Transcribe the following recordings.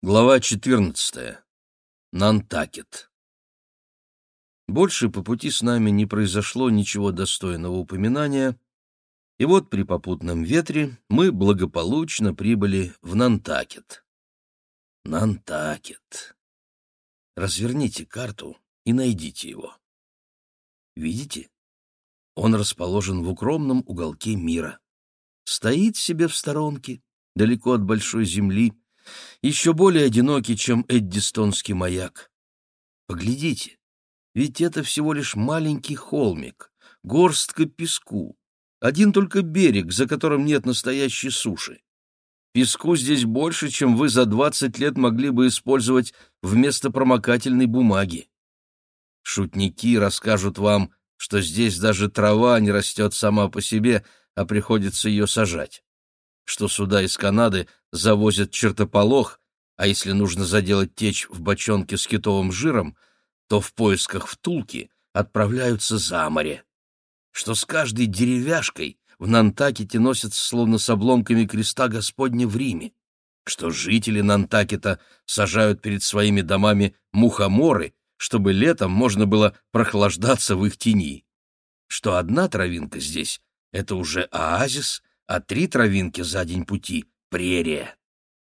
Глава 14. Нантакет. Больше по пути с нами не произошло ничего достойного упоминания, и вот при попутном ветре мы благополучно прибыли в Нантакет. Нантакет. Разверните карту и найдите его. Видите? Он расположен в укромном уголке мира. Стоит себе в сторонке, далеко от большой земли, еще более одинокий, чем Эддистонский маяк. Поглядите, ведь это всего лишь маленький холмик, горстка песку, один только берег, за которым нет настоящей суши. Песку здесь больше, чем вы за двадцать лет могли бы использовать вместо промокательной бумаги. Шутники расскажут вам, что здесь даже трава не растет сама по себе, а приходится ее сажать что сюда из Канады завозят чертополох, а если нужно заделать течь в бочонке с китовым жиром, то в поисках втулки отправляются за море. Что с каждой деревяшкой в Нантакете носятся словно с обломками креста Господня в Риме, что жители Нантакета сажают перед своими домами мухоморы, чтобы летом можно было прохлаждаться в их тени, что одна травинка здесь — это уже оазис, а три травинки за день пути — прерия,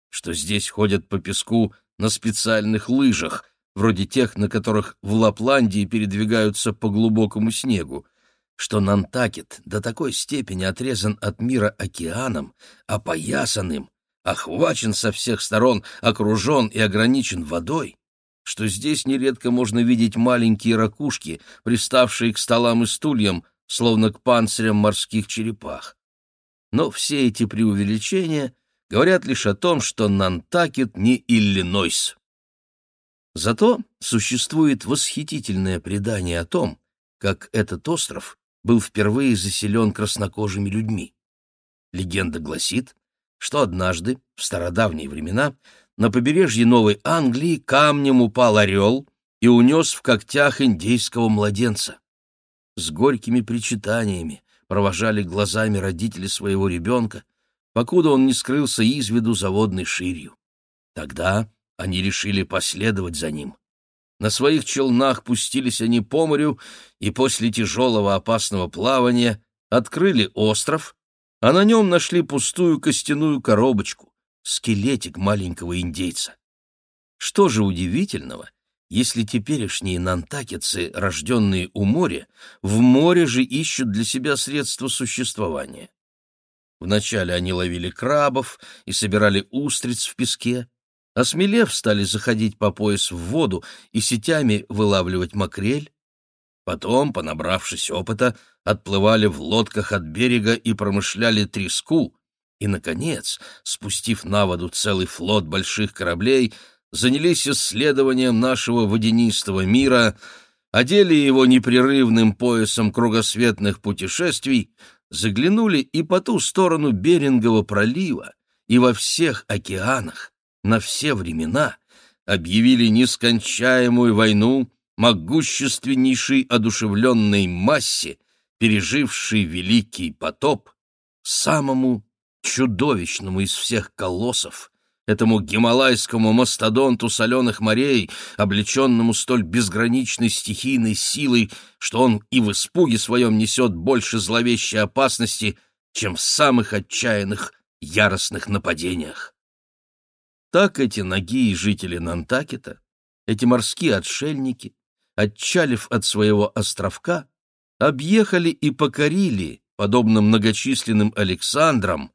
что здесь ходят по песку на специальных лыжах, вроде тех, на которых в Лапландии передвигаются по глубокому снегу, что Нантакет до такой степени отрезан от мира океаном, опоясан им, охвачен со всех сторон, окружен и ограничен водой, что здесь нередко можно видеть маленькие ракушки, приставшие к столам и стульям, словно к панцирям морских черепах но все эти преувеличения говорят лишь о том, что Нантакет не Иллинойс. Зато существует восхитительное предание о том, как этот остров был впервые заселен краснокожими людьми. Легенда гласит, что однажды, в стародавние времена, на побережье Новой Англии камнем упал орел и унес в когтях индейского младенца. С горькими причитаниями, провожали глазами родители своего ребенка, покуда он не скрылся из виду за водной ширью. Тогда они решили последовать за ним. На своих челнах пустились они по морю и после тяжелого опасного плавания открыли остров, а на нем нашли пустую костяную коробочку, скелетик маленького индейца. Что же удивительного, если теперешние нантакетцы, рожденные у моря, в море же ищут для себя средства существования. Вначале они ловили крабов и собирали устриц в песке, осмелев стали заходить по пояс в воду и сетями вылавливать макрель. Потом, понабравшись опыта, отплывали в лодках от берега и промышляли треску, и, наконец, спустив на воду целый флот больших кораблей, занялись исследованием нашего водянистого мира, одели его непрерывным поясом кругосветных путешествий, заглянули и по ту сторону Берингового пролива, и во всех океанах, на все времена, объявили нескончаемую войну могущественнейшей одушевленной массе, пережившей великий потоп, самому чудовищному из всех колоссов, этому гималайскому мастодонту соленых морей, облеченному столь безграничной стихийной силой, что он и в испуге своем несет больше зловещей опасности, чем в самых отчаянных яростных нападениях. Так эти ноги и жители Нантакета, эти морские отшельники, отчалив от своего островка, объехали и покорили, подобно многочисленным Александрам,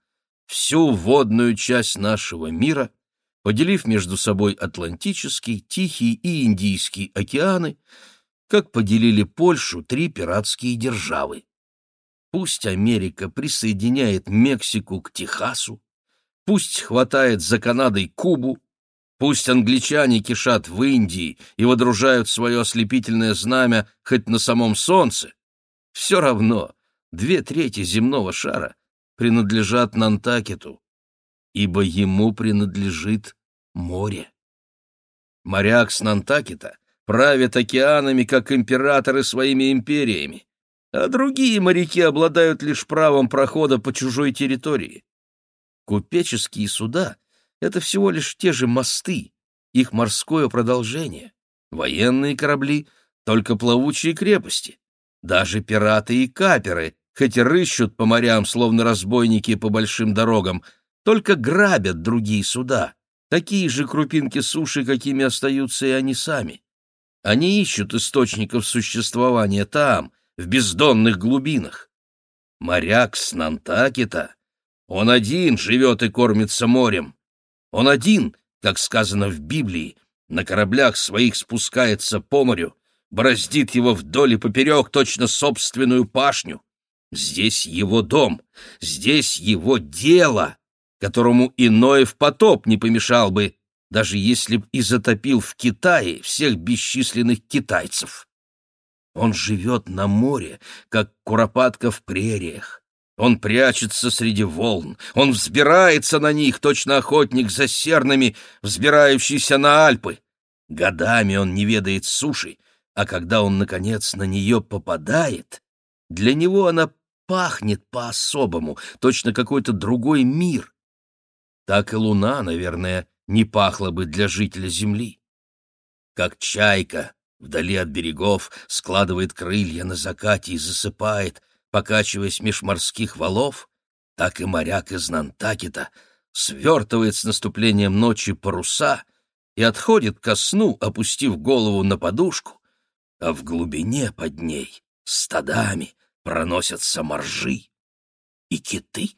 всю водную часть нашего мира, поделив между собой Атлантический, Тихий и Индийский океаны, как поделили Польшу три пиратские державы. Пусть Америка присоединяет Мексику к Техасу, пусть хватает за Канадой Кубу, пусть англичане кишат в Индии и водружают свое ослепительное знамя хоть на самом солнце, все равно две трети земного шара принадлежат Нантакету, ибо ему принадлежит море. Моряк с Нантакета правит океанами, как императоры своими империями, а другие моряки обладают лишь правом прохода по чужой территории. Купеческие суда — это всего лишь те же мосты, их морское продолжение. Военные корабли — только плавучие крепости. Даже пираты и каперы, хоть и рыщут по морям, словно разбойники по большим дорогам, только грабят другие суда, такие же крупинки суши, какими остаются и они сами. Они ищут источников существования там, в бездонных глубинах. Моряк с Нантакита, он один живет и кормится морем. Он один, как сказано в Библии, на кораблях своих спускается по морю, бороздит его вдоль и поперек точно собственную пашню. Здесь его дом, здесь его дело, которому иной в потоп не помешал бы, даже если б и затопил в Китае всех бесчисленных китайцев. Он живет на море, как куропатка в прериях. Он прячется среди волн, он взбирается на них, точно охотник за сернами, взбирающийся на Альпы. Годами он не ведает суши, а когда он, наконец, на нее попадает, для него она пахнет по-особому, точно какой-то другой мир. Так и луна, наверное, не пахла бы для жителя Земли. Как чайка вдали от берегов складывает крылья на закате и засыпает, покачиваясь меж морских валов, так и моряк из Нантакета свертывает с наступлением ночи паруса и отходит ко сну, опустив голову на подушку, а в глубине под ней стадами проносятся моржи и киты.